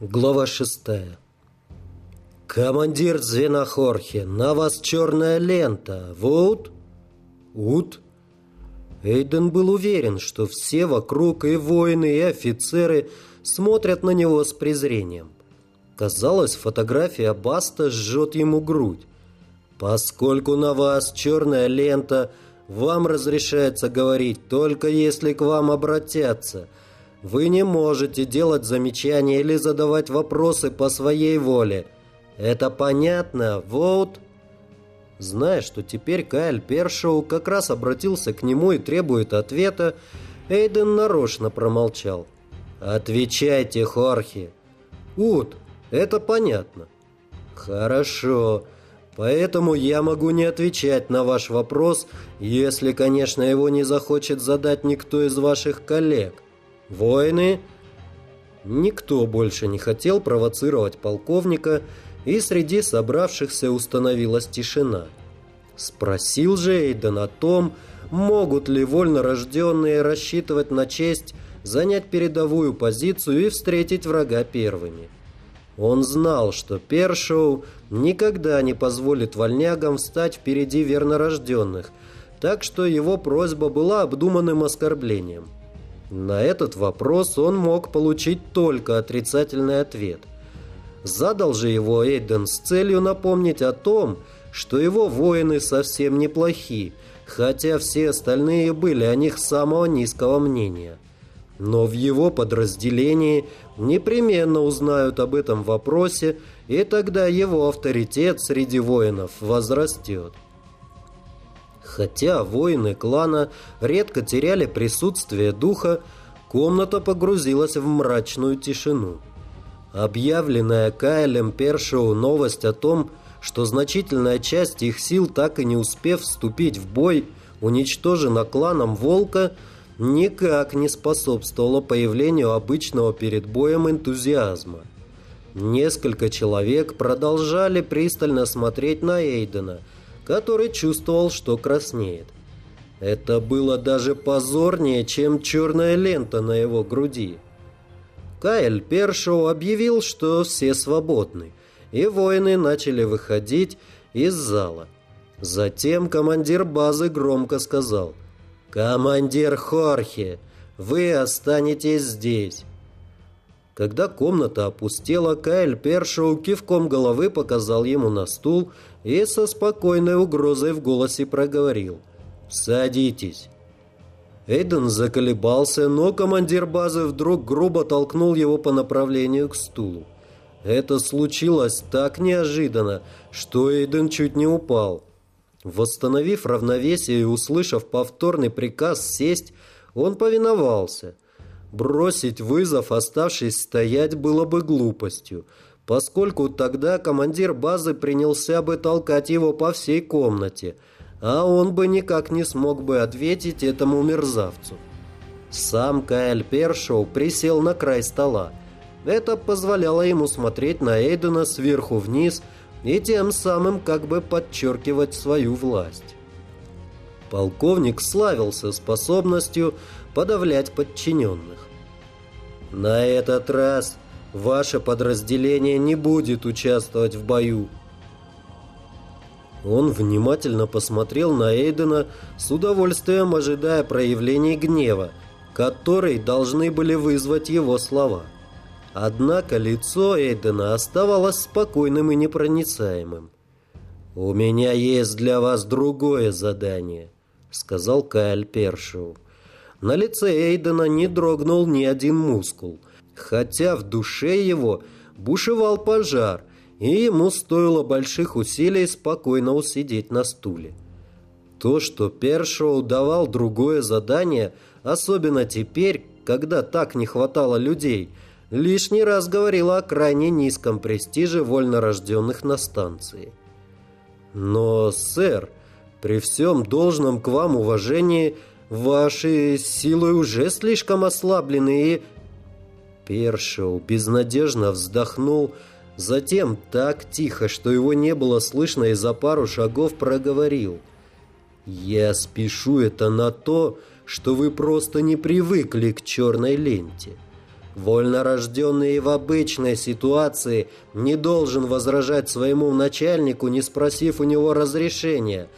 Глава шестая. «Командир звена Хорхе, на вас черная лента. Вуд?» «Ут?» Эйден был уверен, что все вокруг, и воины, и офицеры, смотрят на него с презрением. Казалось, фотография Баста жжет ему грудь. «Поскольку на вас черная лента, вам разрешается говорить только если к вам обратятся». Вы не можете делать замечания или задавать вопросы по своей воле. Это понятно, вот. Зная, что теперь Кайл Першоу как раз обратился к нему и требует ответа, Эйден нарочно промолчал. «Отвечайте, Хорхи!» «Ут, это понятно». «Хорошо. Поэтому я могу не отвечать на ваш вопрос, если, конечно, его не захочет задать никто из ваших коллег. Воины? Никто больше не хотел провоцировать полковника, и среди собравшихся установилась тишина. Спросил же Эйден о том, могут ли вольнорожденные рассчитывать на честь занять передовую позицию и встретить врага первыми. Он знал, что Першоу никогда не позволит вольнягам встать впереди вернорожденных, так что его просьба была обдуманным оскорблением – на этот вопрос он мог получить только отрицательный ответ. Задал же его Эйден с целью напомнить о том, что его воины совсем неплохи, хотя все остальные были о них самого низкого мнения. Но в его подразделении непременно узнают об этом вопросе, и тогда его авторитет среди воинов возрастет. Хотя воины клана редко теряли присутствие духа, комната погрузилась в мрачную тишину. Объявленная Кайлем Першоу новость о том, что значительная часть их сил, так и не успев вступить в бой, уничтожена кланом Волка, никак не способствовала появлению обычного перед боем энтузиазма. Несколько человек продолжали пристально смотреть на Эйдена – который чувствовал, что краснеет. Это было даже позорнее, чем черная лента на его груди. Кайл Першоу объявил, что все свободны, и воины начали выходить из зала. Затем командир базы громко сказал «Командир Хорхе, вы останетесь здесь». Когда комната опустела, Кайл Першоу кивком головы показал ему на стул и со спокойной угрозой в голосе проговорил «Садитесь». Эйден заколебался, но командир базы вдруг грубо толкнул его по направлению к стулу. Это случилось так неожиданно, что Эйден чуть не упал. Восстановив равновесие и услышав повторный приказ сесть, он повиновался – Бросить вызов, оставшись стоять, было бы глупостью, поскольку тогда командир базы принялся бы толкать его по всей комнате, а он бы никак не смог бы ответить этому мерзавцу. Сам Кайл Першоу присел на край стола. Это позволяло ему смотреть на Эйдена сверху вниз и тем самым как бы подчеркивать свою власть. Полковник славился способностью подавлять подчиненных. На этот раз ваше подразделение не будет участвовать в бою. Он внимательно посмотрел на Эйдена с удовольствием ожидая проявлений гнева, которые должны были вызвать его слова. Однако лицо Эйдена оставалось спокойным и непроницаемым. «У меня есть для вас другое задание», — сказал Кайл Першоу. На лице Эйдена не дрогнул ни один мускул, хотя в душе его бушевал пожар, и ему стоило больших усилий спокойно усидеть на стуле. То, что Першоу давал другое задание, особенно теперь, когда так не хватало людей, лишний раз говорило о крайне низком престиже вольнорожденных на станции. Но, сэр, при всем должном к вам уважении – Ваши силы уже слишком ослаблены и...» Першоу безнадежно вздохнул, затем так тихо, что его не было слышно и за пару шагов проговорил. «Я спешу это на то, что вы просто не привыкли к черной ленте. Вольнорожденный в обычной ситуации не должен возражать своему начальнику, не спросив у него разрешения,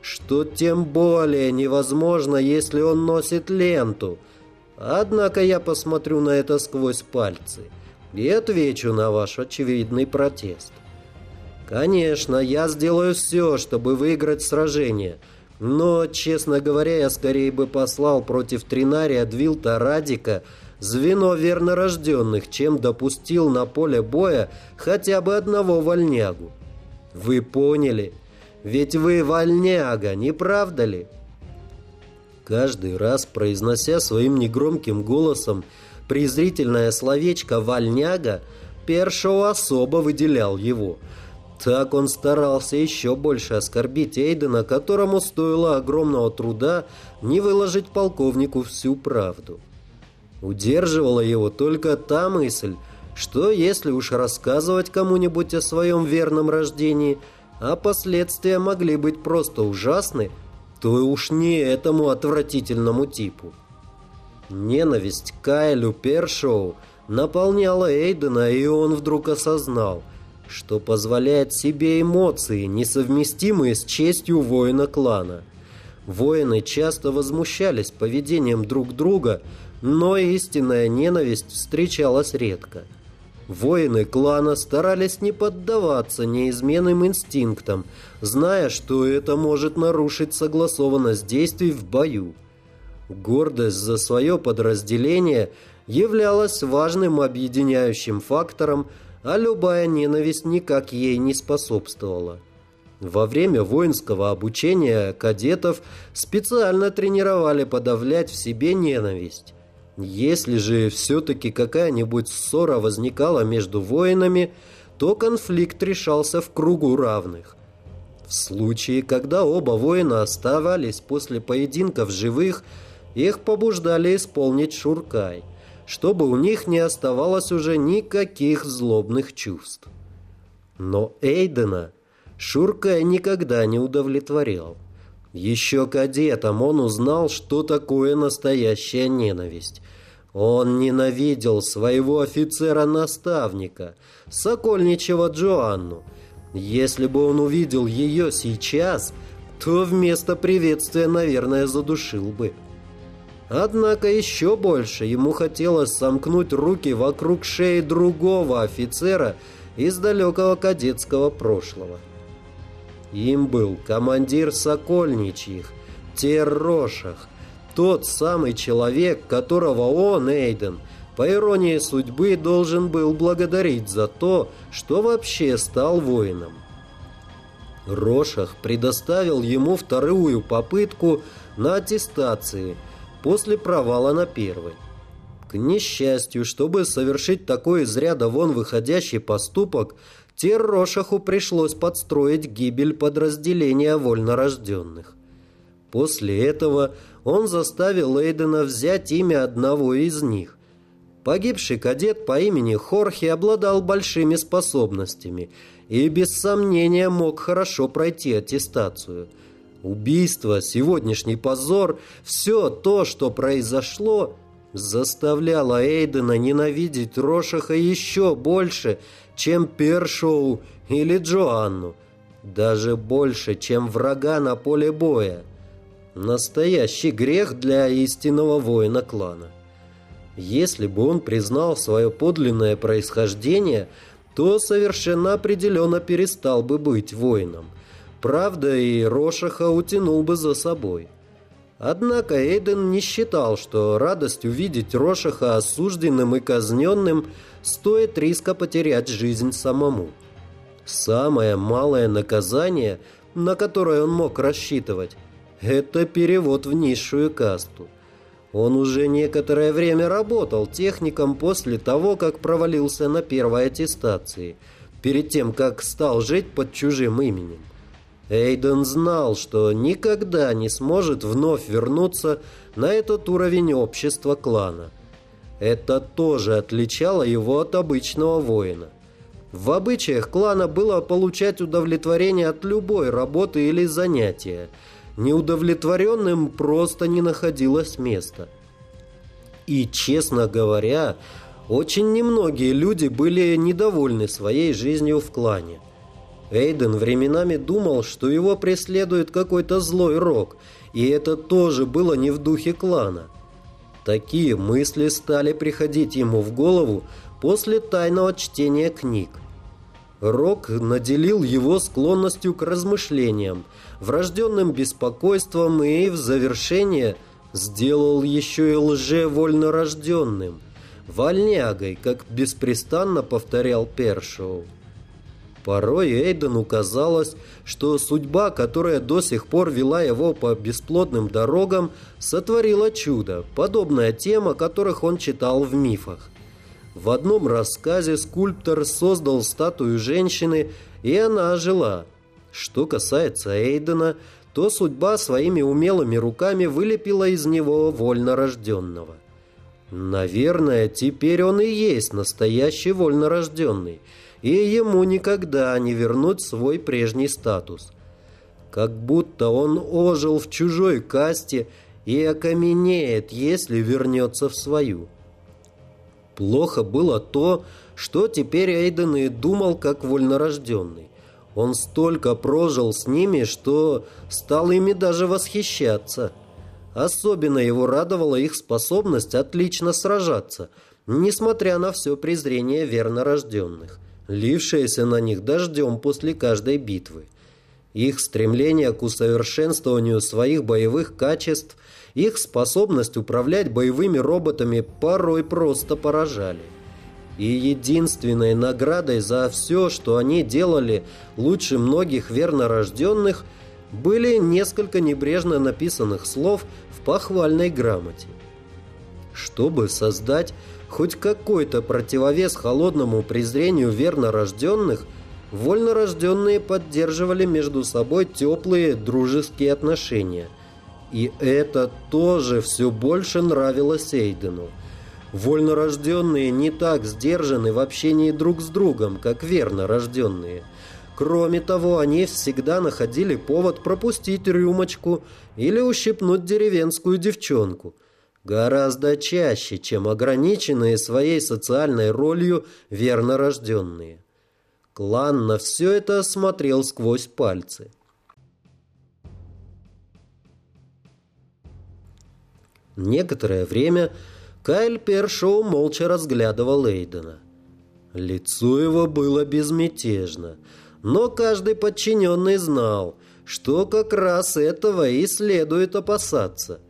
что тем более невозможно, если он носит ленту. Однако я посмотрю на это сквозь пальцы и отвечу на ваш очевидный протест. Конечно, я сделаю все, чтобы выиграть сражение, но, честно говоря, я скорее бы послал против Тринария Двилта Радика звено вернорожденных, чем допустил на поле боя хотя бы одного вольнягу. Вы поняли? Ведь вы вольняга, не правда ли? Каждый раз, произнося своим негромким голосом презрительное словечко «вольняга», Першоу особо выделял его. Так он старался еще больше оскорбить Эйдена, которому стоило огромного труда не выложить полковнику всю правду. Удерживала его только та мысль, что если уж рассказывать кому-нибудь о своем верном рождении, а последствия могли быть просто ужасны, то уж не этому отвратительному типу. Ненависть к Кайлю Першоу наполняла Эйдена, и он вдруг осознал, что позволяет себе эмоции, несовместимые с честью воина клана. Воины часто возмущались поведением друг друга, но истинная ненависть встречалась редко. Воины клана старались не поддаваться неизменным инстинктам, зная, что это может нарушить согласованность действий в бою. Гордость за свое подразделение являлась важным объединяющим фактором, а любая ненависть никак ей не способствовала. Во время воинского обучения кадетов специально тренировали подавлять в себе ненависть. Если же все-таки какая-нибудь ссора возникала между воинами, то конфликт решался в кругу равных. В случае, когда оба воина оставались после поединков живых, их побуждали исполнить шуркай, чтобы у них не оставалось уже никаких злобных чувств. Но Эйдена шуркай никогда не удовлетворял. Еще кадетом он узнал, что такое настоящая ненависть. Он ненавидел своего офицера-наставника, Сокольничего Джоанну. Если бы он увидел ее сейчас, то вместо приветствия, наверное, задушил бы. Однако еще больше ему хотелось сомкнуть руки вокруг шеи другого офицера из далекого кадетского прошлого. Им был командир Сокольничьих, Террошах, тот самый человек, которого он, Эйден, по иронии судьбы, должен был благодарить за то, что вообще стал воином. Рошах предоставил ему вторую попытку на аттестации – после провала на первой. К несчастью, чтобы совершить такой из ряда вон выходящий поступок, Террошаху пришлось подстроить гибель подразделения вольнорожденных. После этого он заставил Эйдена взять имя одного из них. Погибший кадет по имени Хорхи обладал большими способностями и без сомнения мог хорошо пройти аттестацию – Убийство, сегодняшний позор, все то, что произошло, заставляло Эйдена ненавидеть Рошаха еще больше, чем Першоу или Джоанну. Даже больше, чем врага на поле боя. Настоящий грех для истинного воина клана. Если бы он признал свое подлинное происхождение, то совершенно определенно перестал бы быть воином – Правда, и Рошаха утянул бы за собой. Однако Эйден не считал, что радость увидеть Рошаха осужденным и казненным стоит риска потерять жизнь самому. Самое малое наказание, на которое он мог рассчитывать, это перевод в низшую касту. Он уже некоторое время работал техником после того, как провалился на первой аттестации, перед тем, как стал жить под чужим именем. Эйден знал, что никогда не сможет вновь вернуться на этот уровень общества клана. Это тоже отличало его от обычного воина. В обычаях клана было получать удовлетворение от любой работы или занятия. Неудовлетворенным просто не находилось места. И, честно говоря, Очень немногие люди были недовольны своей жизнью в клане. Эйден временами думал, что его преследует какой-то злой рок, и это тоже было не в духе клана. Такие мысли стали приходить ему в голову после тайного чтения книг. Рок наделил его склонностью к размышлениям, врожденным беспокойством и, в завершение, сделал еще и лже-вольно рожденным, вольнягой, как беспрестанно повторял Першоу. Порой Эйдену казалось, что судьба, которая до сих пор вела его по бесплодным дорогам, сотворила чудо, подобное тем, о которых он читал в мифах. В одном рассказе скульптор создал статую женщины, и она ожила. Что касается Эйдена, то судьба своими умелыми руками вылепила из него вольнорожденного. Наверное, теперь он и есть настоящий вольнорожденный, и ему никогда не вернуть свой прежний статус. Как будто он ожил в чужой касте и окаменеет, если вернется в свою. Плохо было то, что теперь Эйден и думал как вольнорожденный. Он столько прожил с ними, что стал ими даже восхищаться. Особенно его радовала их способность отлично сражаться, несмотря на все презрение вернорожденных, лившееся на них дождем после каждой битвы. Их стремление к усовершенствованию своих боевых качеств – их способность управлять боевыми роботами порой просто поражали. И единственной наградой за все, что они делали лучше многих вернорожденных, были несколько небрежно написанных слов в похвальной грамоте. Чтобы создать хоть какой-то противовес холодному презрению вернорожденных, вольнорожденные поддерживали между собой теплые дружеские отношения – и это тоже все больше нравилось Эйдену. Вольнорожденные не так сдержаны в общении друг с другом, как верно рожденные. Кроме того, они всегда находили повод пропустить рюмочку или ущипнуть деревенскую девчонку. Гораздо чаще, чем ограниченные своей социальной ролью верно рожденные. Клан на все это смотрел сквозь пальцы. Некоторое время Кайл Першоу молча разглядывал Эйдена. Лицо его было безмятежно, но каждый подчиненный знал, что как раз этого и следует опасаться.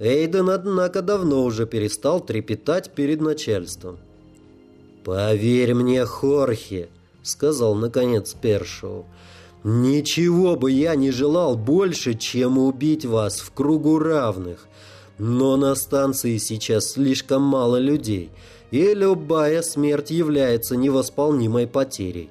Эйден, однако, давно уже перестал трепетать перед начальством. «Поверь мне, Хорхе», — сказал наконец Першоу, — «ничего бы я не желал больше, чем убить вас в кругу равных». Но на станции сейчас слишком мало людей, и любая смерть является невосполнимой потерей.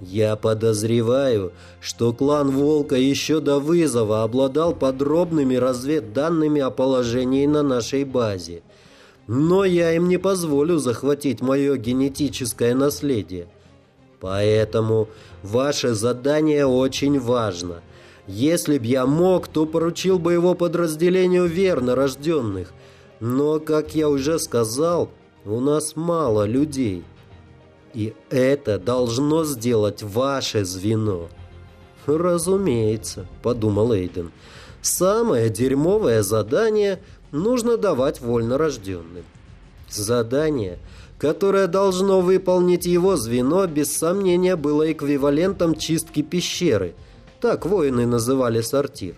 Я подозреваю, что клан Волка еще до вызова обладал подробными разведданными о положении на нашей базе. Но я им не позволю захватить мое генетическое наследие. Поэтому ваше задание очень важно. Если б я мог, то поручил бы его подразделению верно рожденных. Но, как я уже сказал, у нас мало людей. И это должно сделать ваше звено. Разумеется, подумал Эйден. Самое дерьмовое задание нужно давать вольнорожденным. Задание, которое должно выполнить его звено, без сомнения было эквивалентом чистки пещеры – так воины называли сортир.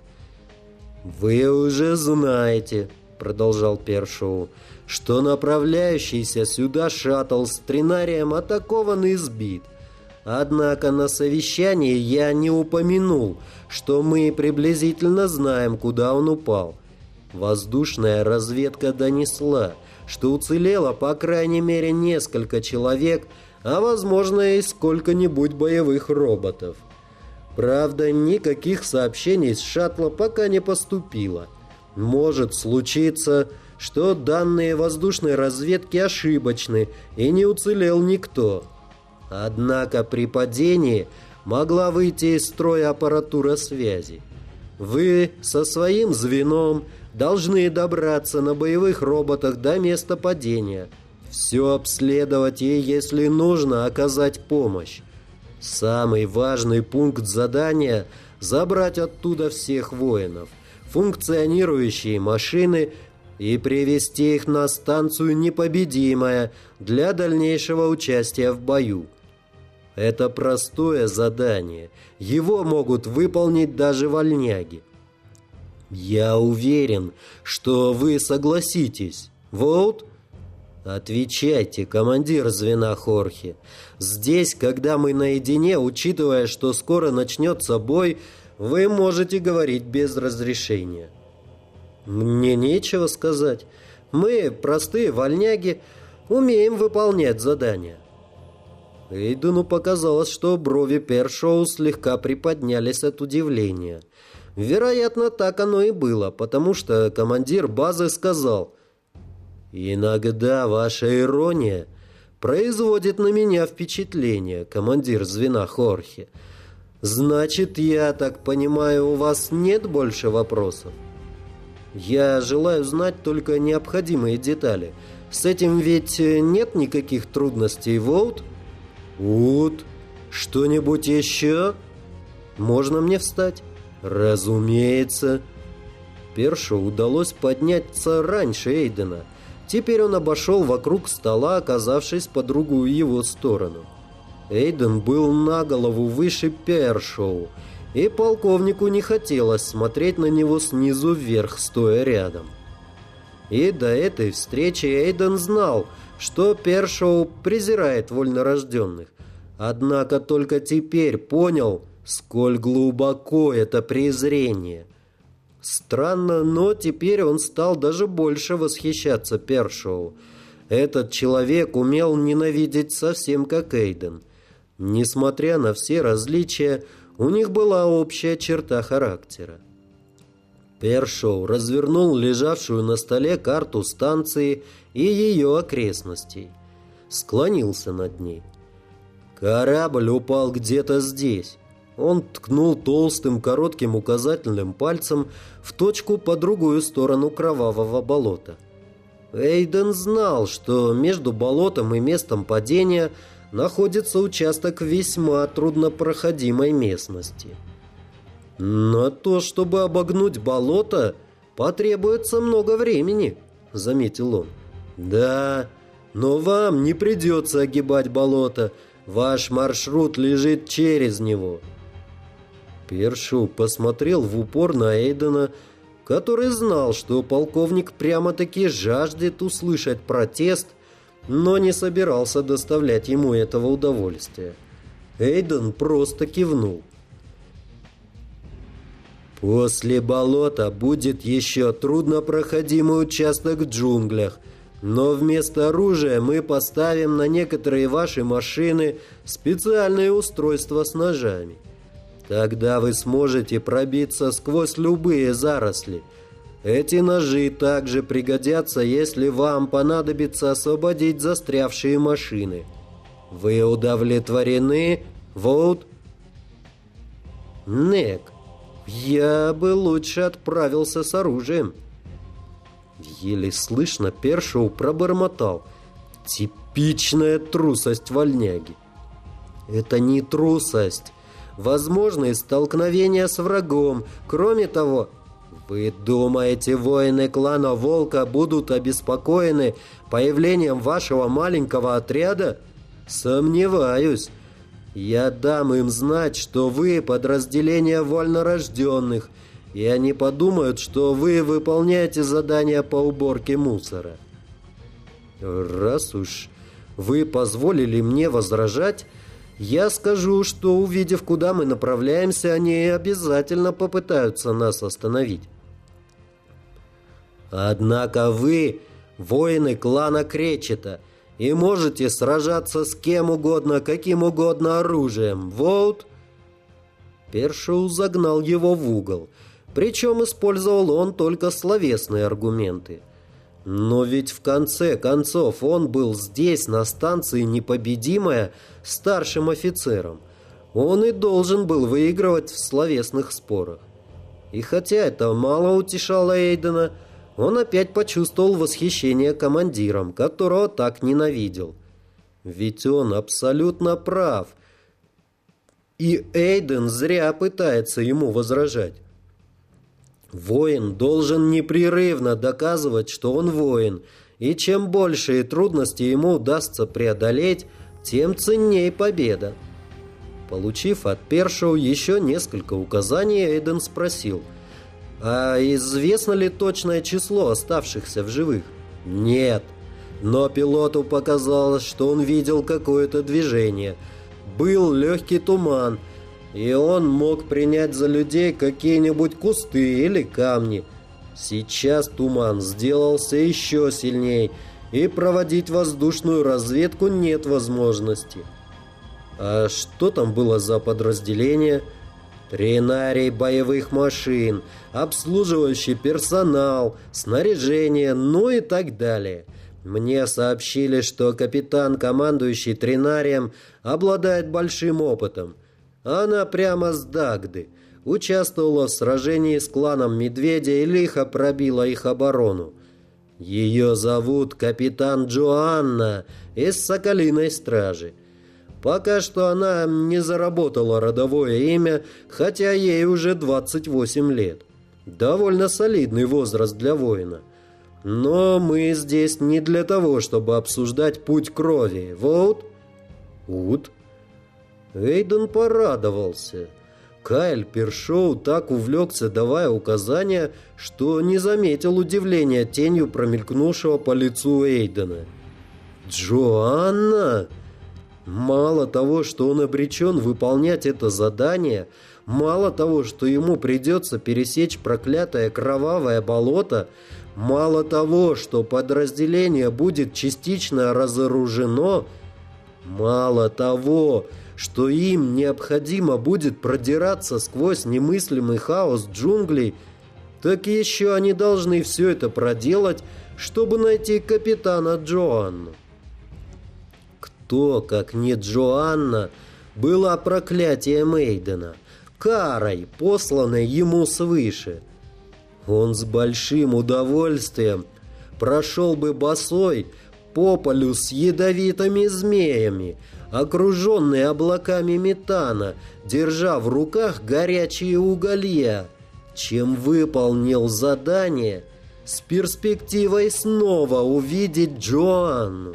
«Вы уже знаете», — продолжал Першоу, «что направляющийся сюда шаттл с тринарием атакован и сбит. Однако на совещании я не упомянул, что мы приблизительно знаем, куда он упал. Воздушная разведка донесла, что уцелело по крайней мере несколько человек, а возможно и сколько-нибудь боевых роботов. Правда, никаких сообщений с шаттла пока не поступило. Может случиться, что данные воздушной разведки ошибочны и не уцелел никто. Однако при падении могла выйти из строя аппаратура связи. Вы со своим звеном должны добраться на боевых роботах до места падения. все обследовать и, если нужно, оказать помощь. Самый важный пункт задания – забрать оттуда всех воинов, функционирующие машины и привести их на станцию «Непобедимая» для дальнейшего участия в бою. Это простое задание. Его могут выполнить даже вольняги. Я уверен, что вы согласитесь. Вот «Отвечайте, командир звена Хорхи. Здесь, когда мы наедине, учитывая, что скоро начнется бой, вы можете говорить без разрешения». «Мне нечего сказать. Мы, простые вольняги, умеем выполнять задания». Эйдену показалось, что брови Першоу слегка приподнялись от удивления. Вероятно, так оно и было, потому что командир базы сказал – «Иногда ваша ирония производит на меня впечатление, командир звена Хорхе. Значит, я так понимаю, у вас нет больше вопросов?» «Я желаю знать только необходимые детали. С этим ведь нет никаких трудностей, Воут?» «Ут, что-нибудь еще?» «Можно мне встать?» «Разумеется». Першу удалось подняться раньше Эйдена – Теперь он обошел вокруг стола, оказавшись по другую его сторону. Эйден был на голову выше Першоу, и полковнику не хотелось смотреть на него снизу вверх, стоя рядом. И до этой встречи Эйден знал, что Першоу презирает вольнорожденных, однако только теперь понял, сколь глубоко это презрение. Странно, но теперь он стал даже больше восхищаться Першоу. Этот человек умел ненавидеть совсем как Эйден. Несмотря на все различия, у них была общая черта характера. Першоу развернул лежавшую на столе карту станции и ее окрестностей. Склонился над ней. Корабль упал где-то здесь. Он ткнул толстым коротким указательным пальцем в точку по другую сторону кровавого болота. Эйден знал, что между болотом и местом падения находится участок весьма труднопроходимой местности. На то, чтобы обогнуть болото, потребуется много времени, заметил он. Да, но вам не придется огибать болото, ваш маршрут лежит через него. Першу посмотрел в упор на Эйдена, который знал, что полковник прямо-таки жаждет услышать протест, но не собирался доставлять ему этого удовольствия. Эйден просто кивнул. «После болота будет еще труднопроходимый участок в джунглях, но вместо оружия мы поставим на некоторые ваши машины специальные устройства с ножами». Тогда вы сможете пробиться сквозь любые заросли. Эти ножи также пригодятся, если вам понадобится освободить застрявшие машины. Вы удовлетворены, Воут? Нек, я бы лучше отправился с оружием. Еле слышно Першоу пробормотал. Типичная трусость вольняги. Это не трусость возможные столкновения с врагом. Кроме того, вы думаете, воины клана Волка будут обеспокоены появлением вашего маленького отряда? Сомневаюсь. Я дам им знать, что вы подразделение вольнорожденных, и они подумают, что вы выполняете задания по уборке мусора. Раз уж вы позволили мне возражать, я скажу, что, увидев, куда мы направляемся, они обязательно попытаются нас остановить. Однако вы воины клана Кречета и можете сражаться с кем угодно, каким угодно оружием. Вот. Першоу загнал его в угол. Причем использовал он только словесные аргументы. Но ведь в конце концов он был здесь, на станции «Непобедимая», старшим офицером. Он и должен был выигрывать в словесных спорах. И хотя это мало утешало Эйдена, он опять почувствовал восхищение командиром, которого так ненавидел. Ведь он абсолютно прав. И Эйден зря пытается ему возражать. Воин должен непрерывно доказывать, что он воин, и чем большие трудности ему удастся преодолеть, тем ценнее победа. Получив от Першоу еще несколько указаний, Эйден спросил, «А известно ли точное число оставшихся в живых?» «Нет». Но пилоту показалось, что он видел какое-то движение. Был легкий туман, и он мог принять за людей какие-нибудь кусты или камни. Сейчас туман сделался еще сильней, и проводить воздушную разведку нет возможности. А что там было за подразделение? Тринарий боевых машин, обслуживающий персонал, снаряжение, ну и так далее. Мне сообщили, что капитан, командующий Тринарием, обладает большим опытом. Она прямо с Дагды. Участвовала в сражении с кланом Медведя и лихо пробила их оборону. Ее зовут капитан Джоанна из Соколиной Стражи. Пока что она не заработала родовое имя, хотя ей уже 28 лет. Довольно солидный возраст для воина. Но мы здесь не для того, чтобы обсуждать путь крови. Вот. Ут. Эйден порадовался. Кайл Першоу так увлекся, давая указания, что не заметил удивления тенью промелькнувшего по лицу Эйдена. «Джоанна!» Мало того, что он обречен выполнять это задание, мало того, что ему придется пересечь проклятое кровавое болото, мало того, что подразделение будет частично разоружено, мало того, что им необходимо будет продираться сквозь немыслимый хаос джунглей, так еще они должны все это проделать, чтобы найти капитана Джоанну. Кто, как не Джоанна, была проклятием Эйдена, карой, посланной ему свыше. Он с большим удовольствием прошел бы босой по полю с ядовитыми змеями, окруженный облаками метана, держа в руках горячие уголья, чем выполнил задание с перспективой снова увидеть Джоанну.